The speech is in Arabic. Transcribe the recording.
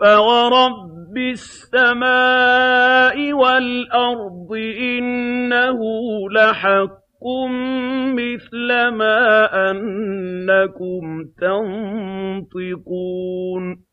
فَوَرَبِّ السَّمَاءِ وَالْأَرْضِ إِنَّهُ لَحَقٌّ مِّثْلَ مَا أَنَّكُمْ تَنطِقُونَ